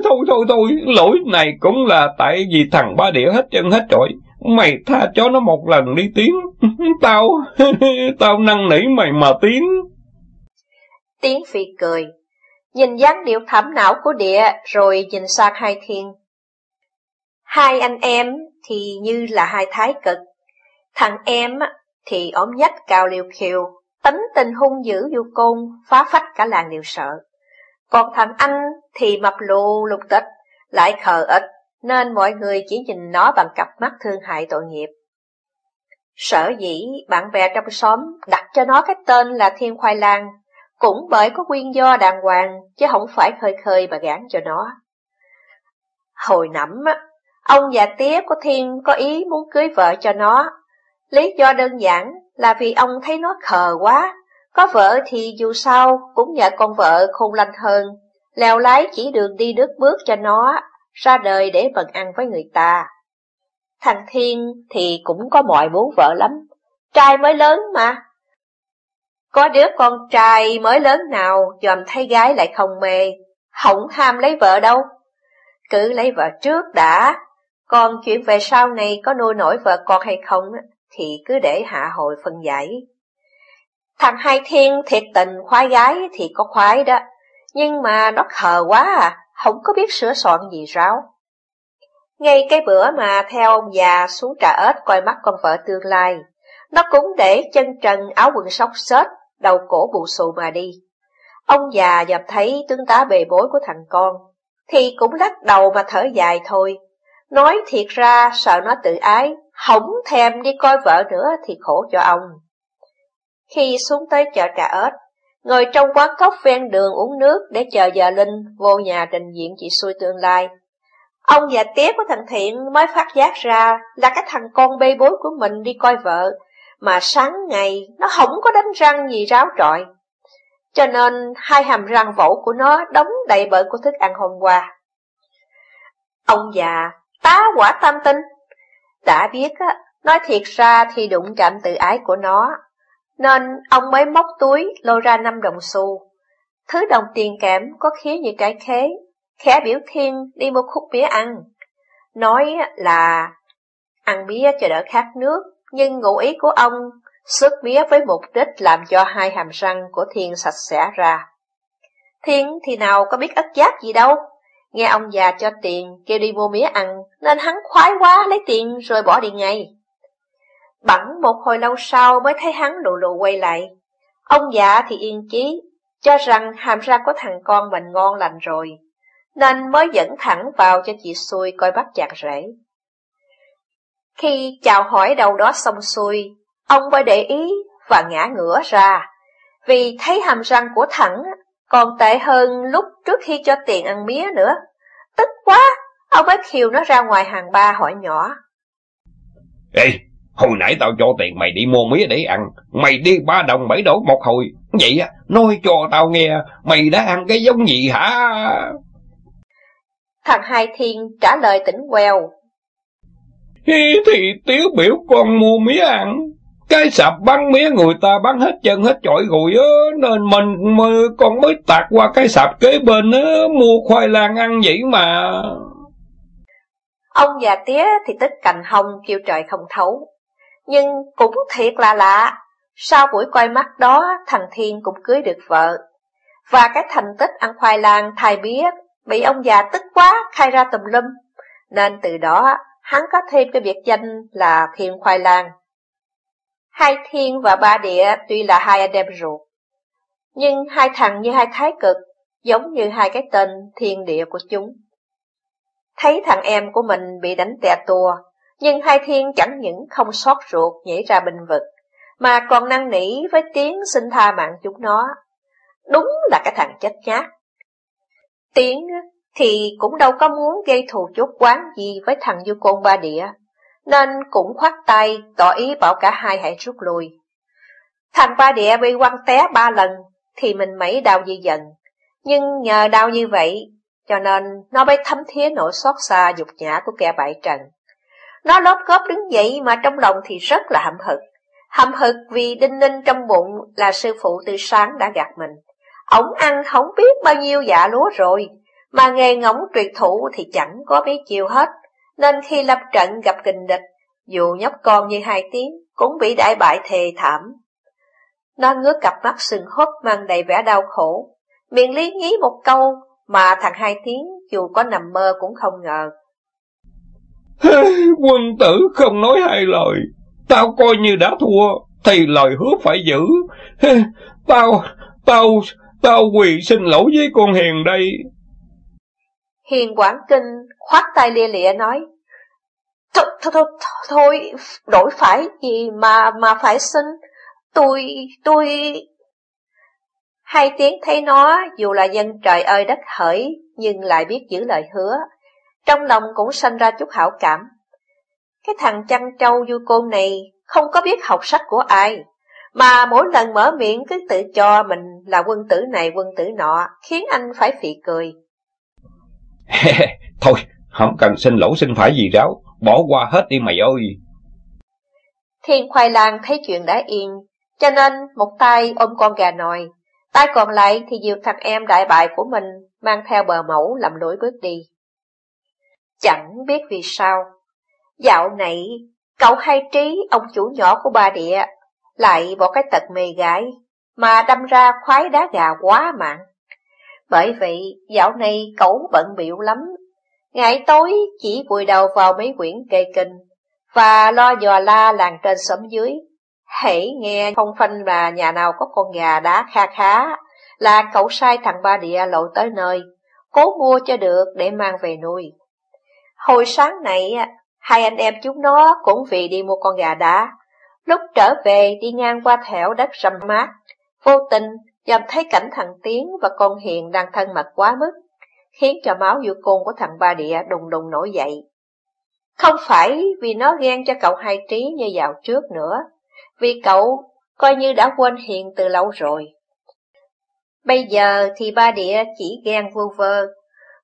thôi thôi thôi, lỗi này cũng là tại vì thằng ba đĩa hết chân hết rồi Mày tha cho nó một lần đi tiếng. [LAUGHS] tao, [LAUGHS] tao năn nỉ mày mà tiếng. tiến phi cười, nhìn dáng điệu thảm não của địa rồi nhìn sang hai thiên. Hai anh em thì như là hai thái cực, thằng em thì ốm nhách cao liều khiều, tính tình hung dữ vô côn, phá phách cả làng đều sợ. Còn thằng anh thì mập lù lục tịch, lại khờ ít, nên mọi người chỉ nhìn nó bằng cặp mắt thương hại tội nghiệp. Sở dĩ bạn bè trong xóm đặt cho nó cái tên là Thiên Khoai Lang, cũng bởi có nguyên do đàng hoàng, chứ không phải khơi khơi mà gán cho nó. Hồi nẫm, ông già tía của Thiên có ý muốn cưới vợ cho nó. Lý do đơn giản là vì ông thấy nó khờ quá, có vợ thì dù sao cũng nhờ con vợ khôn lanh hơn, leo lái chỉ đường đi nước bước cho nó, ra đời để vần ăn với người ta. Thằng Thiên thì cũng có mọi muốn vợ lắm, trai mới lớn mà. Có đứa con trai mới lớn nào dòm thấy gái lại không mê, không ham lấy vợ đâu. Cứ lấy vợ trước đã, còn chuyện về sau này có nuôi nổi vợ con hay không thì cứ để hạ hội phân giải. Thằng Hai Thiên thiệt tình khoái gái thì có khoái đó, nhưng mà nó khờ quá à, không có biết sửa soạn gì ráo. Ngay cái bữa mà theo ông già xuống trà ếch coi mắt con vợ tương lai, nó cũng để chân trần áo quần sóc xết, đầu cổ bù xù mà đi. Ông già dập thấy tướng tá bề bối của thằng con, thì cũng lắc đầu mà thở dài thôi. Nói thiệt ra sợ nó tự ái, không thèm đi coi vợ nữa thì khổ cho ông. Khi xuống tới chợ trà ếch, ngồi trong quán cốc ven đường uống nước để chờ giờ Linh vô nhà trình diện chị xui tương lai. Ông già tía của thằng Thiện mới phát giác ra là cái thằng con bê bối của mình đi coi vợ, mà sáng ngày nó không có đánh răng gì ráo trọi. Cho nên hai hàm răng vỗ của nó đóng đầy bởi của thức ăn hôm qua. Ông già, tá quả tam tinh. Đã biết á, nói thiệt ra thì đụng chạm tự ái của nó, nên ông mới móc túi lôi ra năm đồng xu. Thứ đồng tiền kẽm có khía như cái khế, khẽ biểu thiên đi mua khúc mía ăn. Nói là ăn mía cho đỡ khát nước, nhưng ngụ ý của ông xước mía với mục đích làm cho hai hàm răng của thiên sạch sẽ ra. Thiên thì nào có biết ất giác gì đâu, nghe ông già cho tiền kêu đi mua mía ăn, nên hắn khoái quá lấy tiền rồi bỏ đi ngay. Bẵng một hồi lâu sau mới thấy hắn lụ lụ quay lại. Ông già thì yên chí, cho rằng hàm răng của thằng con mình ngon lành rồi, nên mới dẫn thẳng vào cho chị xui coi bắt chặt rễ. Khi chào hỏi đầu đó xong xuôi, ông mới để ý và ngã ngửa ra, vì thấy hàm răng của thẳng còn tệ hơn lúc trước khi cho tiền ăn mía nữa. Tức quá, ông mới khiêu nó ra ngoài hàng ba hỏi nhỏ. Ê, Hồi nãy tao cho tiền mày đi mua mía để ăn, mày đi ba đồng bảy đổ một hồi. Vậy á, nói cho tao nghe, mày đã ăn cái giống gì hả? Thằng Hai Thiên trả lời tỉnh queo. Thì, thì tiếu biểu con mua mía ăn. Cái sạp bán mía người ta bán hết chân hết chọi rồi á, nên mình mà con mới tạt qua cái sạp kế bên á, mua khoai lang ăn vậy mà. Ông già tía thì tức cành hông kêu trời không thấu. Nhưng cũng thiệt là lạ, sau buổi coi mắt đó thằng Thiên cũng cưới được vợ. Và cái thành tích ăn khoai lang thai biết bị ông già tức quá khai ra tùm lum, nên từ đó hắn có thêm cái biệt danh là Thiên Khoai Lang. Hai Thiên và Ba Địa tuy là hai anh em ruột, nhưng hai thằng như hai thái cực, giống như hai cái tên thiên địa của chúng. Thấy thằng em của mình bị đánh tè tua, nhưng hai thiên chẳng những không sót ruột nhảy ra bình vực, mà còn năn nỉ với tiếng xin tha mạng chúng nó. Đúng là cái thằng chết nhát. Tiếng thì cũng đâu có muốn gây thù chốt quán gì với thằng du côn ba địa, nên cũng khoát tay tỏ ý bảo cả hai hãy rút lui. Thằng ba địa bị quăng té ba lần thì mình mấy đau như dần, nhưng nhờ đau như vậy cho nên nó mới thấm thía nỗi xót xa dục nhã của kẻ bại trận. Nó lóp góp đứng dậy mà trong lòng thì rất là hậm hực. Hậm hực vì đinh ninh trong bụng là sư phụ từ sáng đã gạt mình. Ông ăn không biết bao nhiêu dạ lúa rồi, mà nghề ngỗng tuyệt thủ thì chẳng có biết chiều hết. Nên khi lập trận gặp kình địch, dù nhóc con như hai tiếng, cũng bị đại bại thề thảm. Nó ngứa cặp mắt sừng hốt mang đầy vẻ đau khổ, miệng lý nhí một câu mà thằng hai tiếng dù có nằm mơ cũng không ngờ. [LAUGHS] Quân tử không nói hai lời, tao coi như đã thua, thì lời hứa phải giữ. [LAUGHS] Tao, tao, tao quỳ xin lỗi với con Hiền đây. Hiền Quảng Kinh khoát tay lia lịa nói, Thôi, thôi, thôi, thôi, đổi phải gì mà mà phải xin, tôi, tôi... Hai tiếng thấy nó, dù là dân trời ơi đất hỡi, nhưng lại biết giữ lời hứa. Trong lòng cũng sanh ra chút hảo cảm. Cái thằng chăn trâu du côn này không có biết học sách của ai, mà mỗi lần mở miệng cứ tự cho mình là quân tử này quân tử nọ, khiến anh phải phì cười. Thôi, không cần xin lỗi xin phải gì đâu, bỏ qua hết đi mày ơi. Thiên khoai lang thấy chuyện đã yên, cho nên một tay ôm con gà nòi, tay còn lại thì dìu thằng em đại bại của mình mang theo bờ mẫu làm lối bước đi. Chẳng biết vì sao, dạo này cậu hay trí ông chủ nhỏ của bà địa lại bỏ cái tật mê gái mà đâm ra khoái đá gà quá mạng. Bởi vậy dạo này cậu bận biểu lắm, ngày tối chỉ vùi đầu vào mấy quyển kê kinh và lo dò la làng trên xóm dưới Hãy nghe phong phanh là nhà nào có con gà đá kha khá, là cậu sai thằng ba địa lộ tới nơi, cố mua cho được để mang về nuôi. Hồi sáng này, hai anh em chúng nó cũng vì đi mua con gà đá. Lúc trở về đi ngang qua thẻo đất râm mát, vô tình dòm thấy cảnh thằng Tiến và con Hiền đang thân mật quá mức, khiến cho máu vô côn của thằng ba địa đùng đùng nổi dậy. Không phải vì nó ghen cho cậu hai trí như dạo trước nữa, vì cậu coi như đã quên Hiền từ lâu rồi. Bây giờ thì ba địa chỉ ghen vô vơ,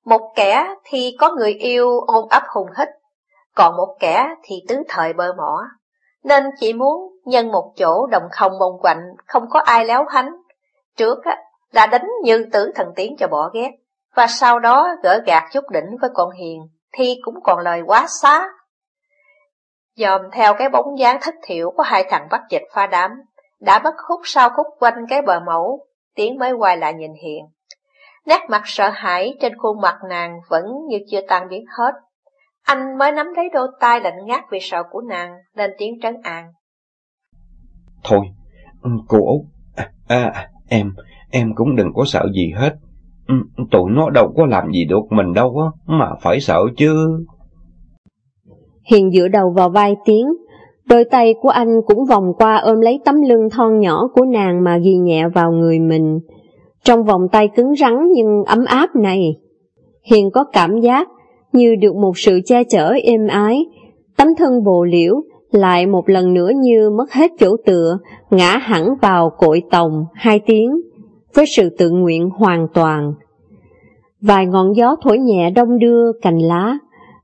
một kẻ thì có người yêu ôm ấp hùng hích, còn một kẻ thì tứ thời bơ mỏ. Nên chỉ muốn nhân một chỗ đồng không bông quạnh, không có ai léo hánh. Trước á, là đánh như tử thần tiến cho bỏ ghét, và sau đó gỡ gạt chút đỉnh với con hiền, thì cũng còn lời quá xá. Dòm theo cái bóng dáng thất thiểu của hai thằng bắt dịch pha đám, đã bất khúc sau khúc quanh cái bờ mẫu, Tiến mới quay lại nhìn Hiền. Nét mặt sợ hãi trên khuôn mặt nàng vẫn như chưa tan biến hết. Anh mới nắm lấy đôi tay lạnh ngắt vì sợ của nàng, lên tiếng trấn an. Thôi, cô Út, à, à, em, em cũng đừng có sợ gì hết. Ừ, tụi nó đâu có làm gì được mình đâu á, mà phải sợ chứ. Hiền dựa đầu vào vai Tiến, đôi tay của anh cũng vòng qua ôm lấy tấm lưng thon nhỏ của nàng mà ghi nhẹ vào người mình. Trong vòng tay cứng rắn nhưng ấm áp này, Hiền có cảm giác như được một sự che chở êm ái, tấm thân bồ liễu lại một lần nữa như mất hết chỗ tựa, ngã hẳn vào cội tòng hai tiếng, với sự tự nguyện hoàn toàn. Vài ngọn gió thổi nhẹ đông đưa cành lá,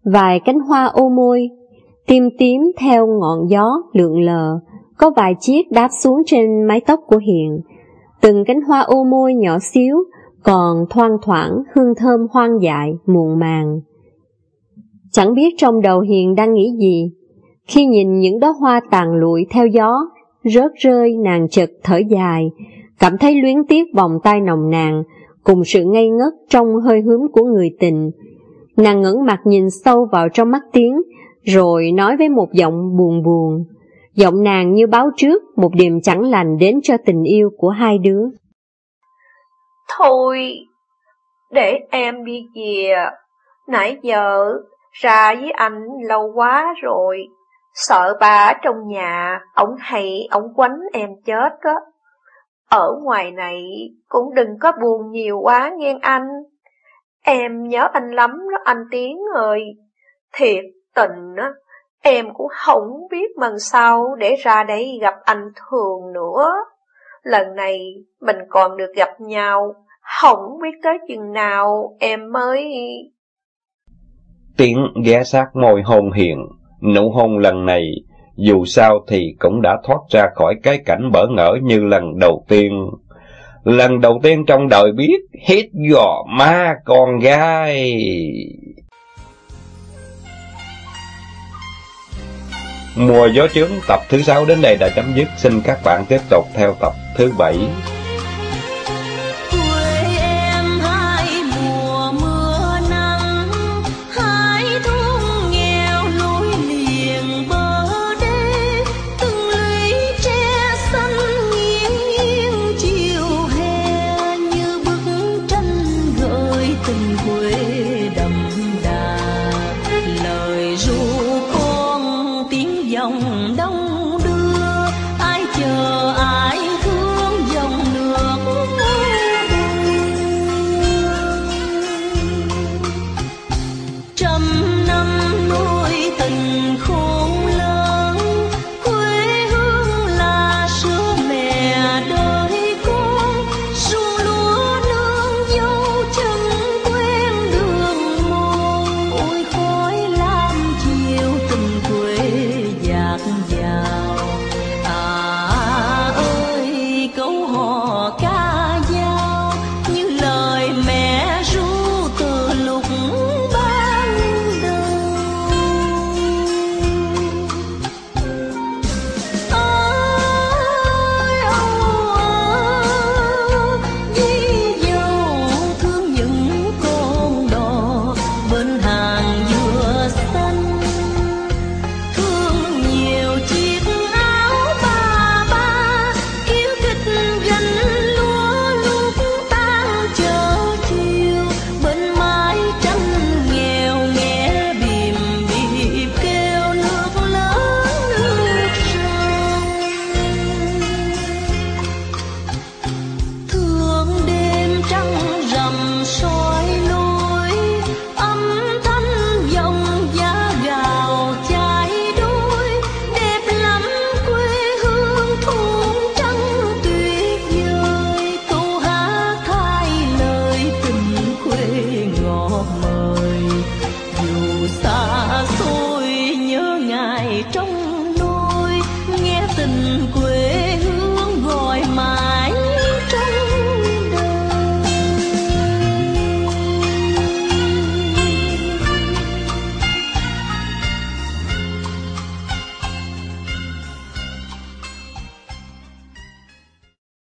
vài cánh hoa ô môi, tim tím theo ngọn gió lượn lờ, có vài chiếc đáp xuống trên mái tóc của Hiền. Từng cánh hoa ô môi nhỏ xíu, còn thoang thoảng hương thơm hoang dại, muộn màng. Chẳng biết trong đầu Hiền đang nghĩ gì, khi nhìn những đóa hoa tàn lụi theo gió, rớt rơi nàng chợt thở dài, cảm thấy luyến tiếc vòng tay nồng nàng, cùng sự ngây ngất trong hơi hướng của người tình. Nàng ngẩng mặt nhìn sâu vào trong mắt tiếng, rồi nói với một giọng buồn buồn. Giọng nàng như báo trước một đêm chẳng lành đến cho tình yêu của hai đứa. Thôi, để em đi về, nãy giờ ra với anh lâu quá rồi, sợ bà trong nhà, ông hay ông quánh em chết á. Ở ngoài này cũng đừng có buồn nhiều quá nghe anh. Em nhớ anh lắm đó anh Tiến ơi. Thiệt tình á, em cũng không biết mần sau để ra đây gặp anh thường nữa. Lần này mình còn được gặp nhau, không biết tới chừng nào em mới... Tiếng ghé sát môi hôn hiền, nụ hôn lần này, dù sao thì cũng đã thoát ra khỏi cái cảnh bỡ ngỡ như lần đầu tiên. Lần đầu tiên trong đời biết, hít giò ma con gái. Mùa gió trướng tập thứ sáu đến đây đã chấm dứt. Xin các bạn tiếp tục theo tập thứ bảy.